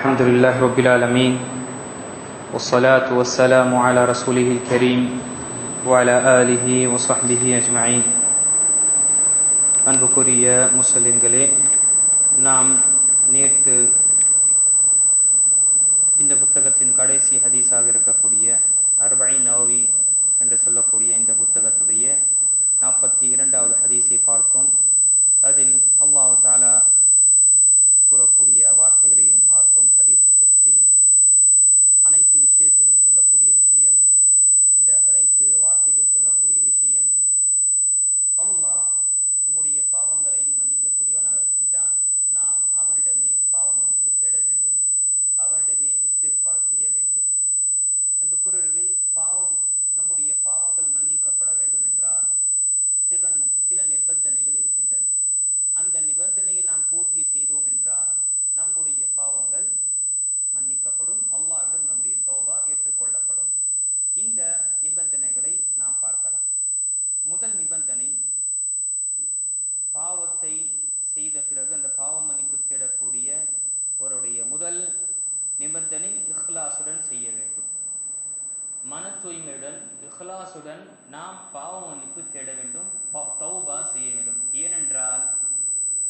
الحمد لله رب العالمين والصلاة والسلام على رسوله الكريم وعلى آله وصحبه இஹ்லாசுடன் நாம் பாவ மன்னிப்பு தேட வேண்டும் தௌபா செய்ய வேண்டும். ஏனென்றால்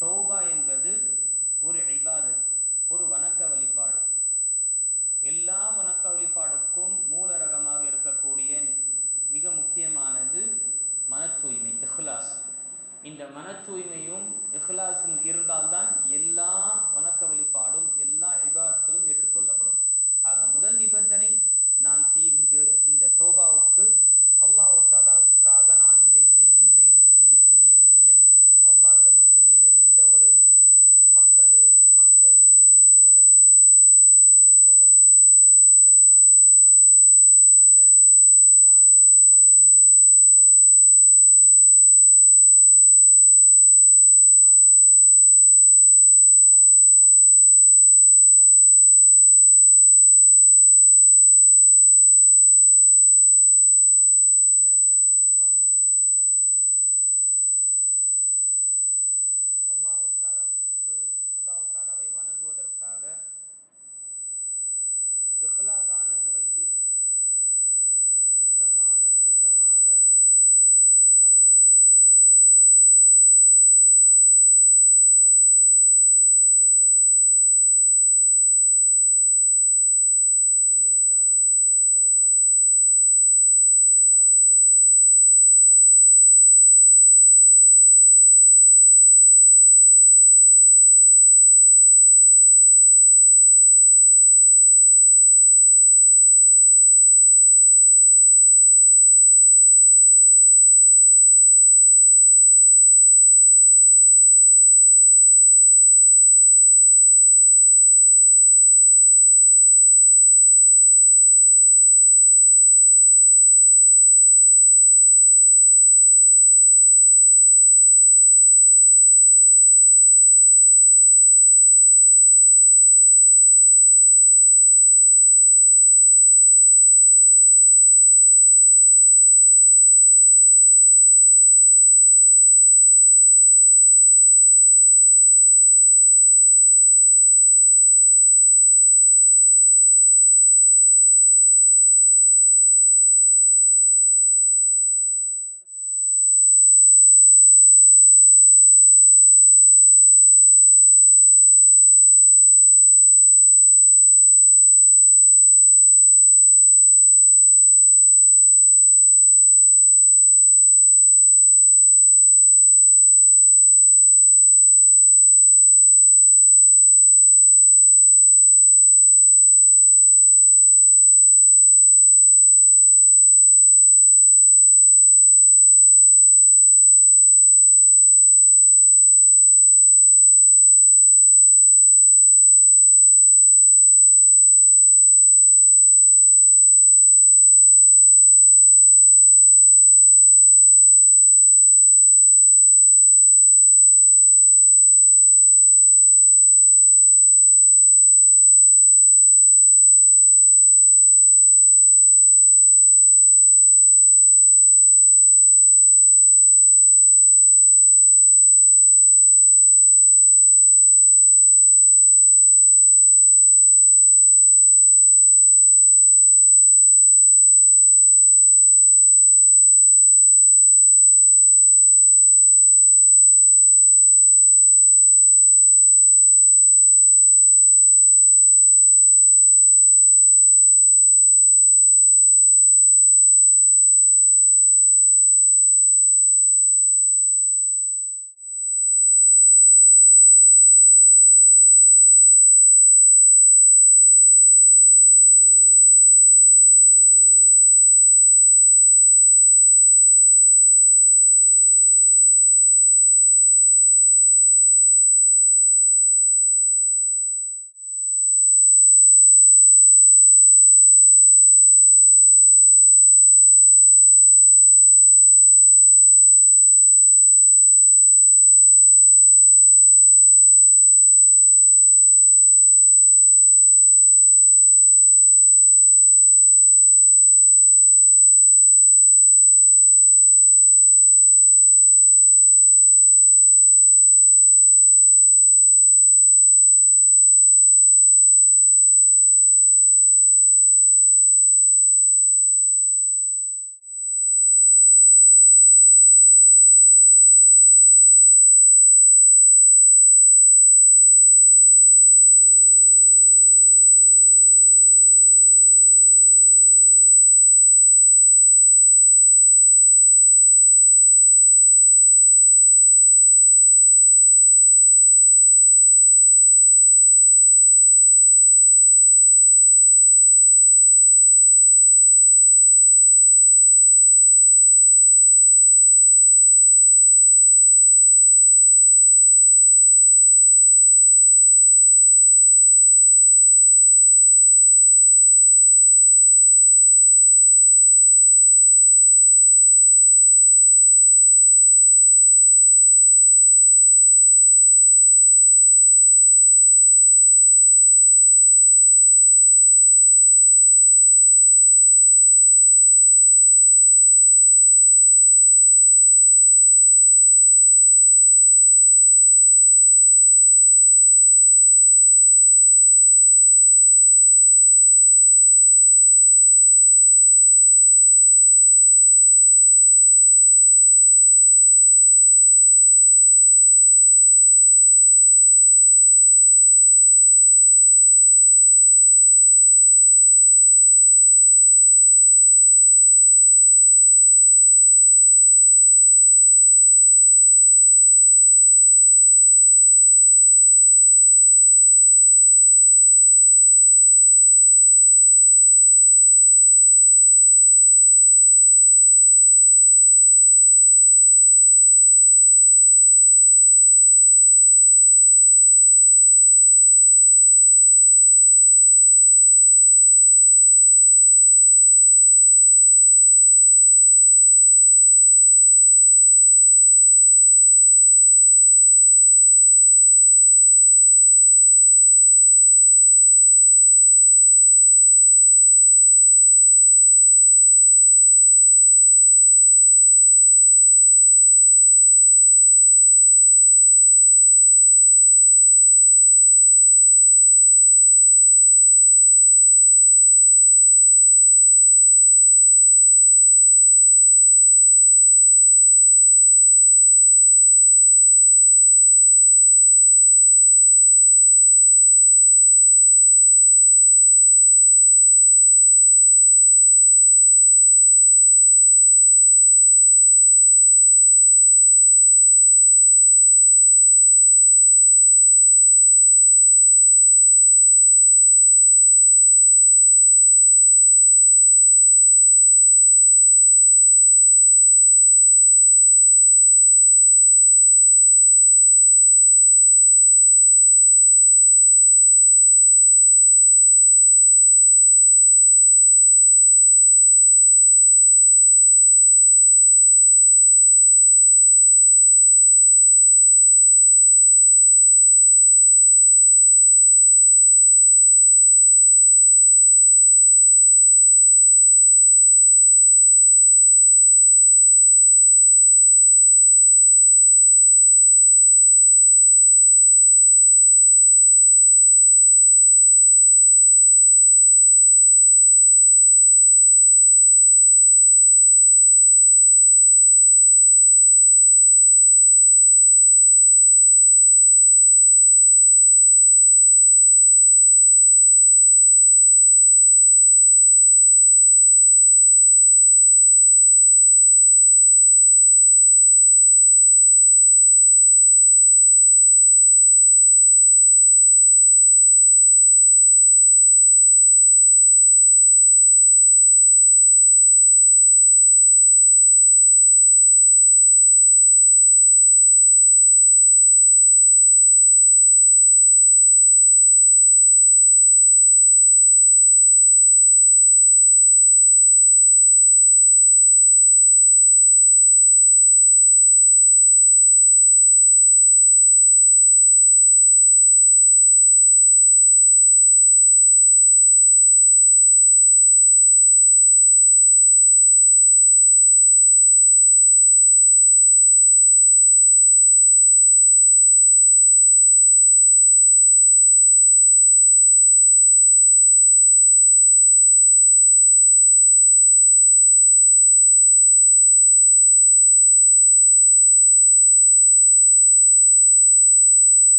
தௌபா என்பது ஒரு இபாதத் ஒரு வணக்க வழிபாடு. எல்லா வணக்க வழிபாடுக்கும் மூலரகமாக இருக்கக்கூடிய மிக முக்கியமானது மன தூய்மை இஹ்லாஸ். இந்த மன தூய்மை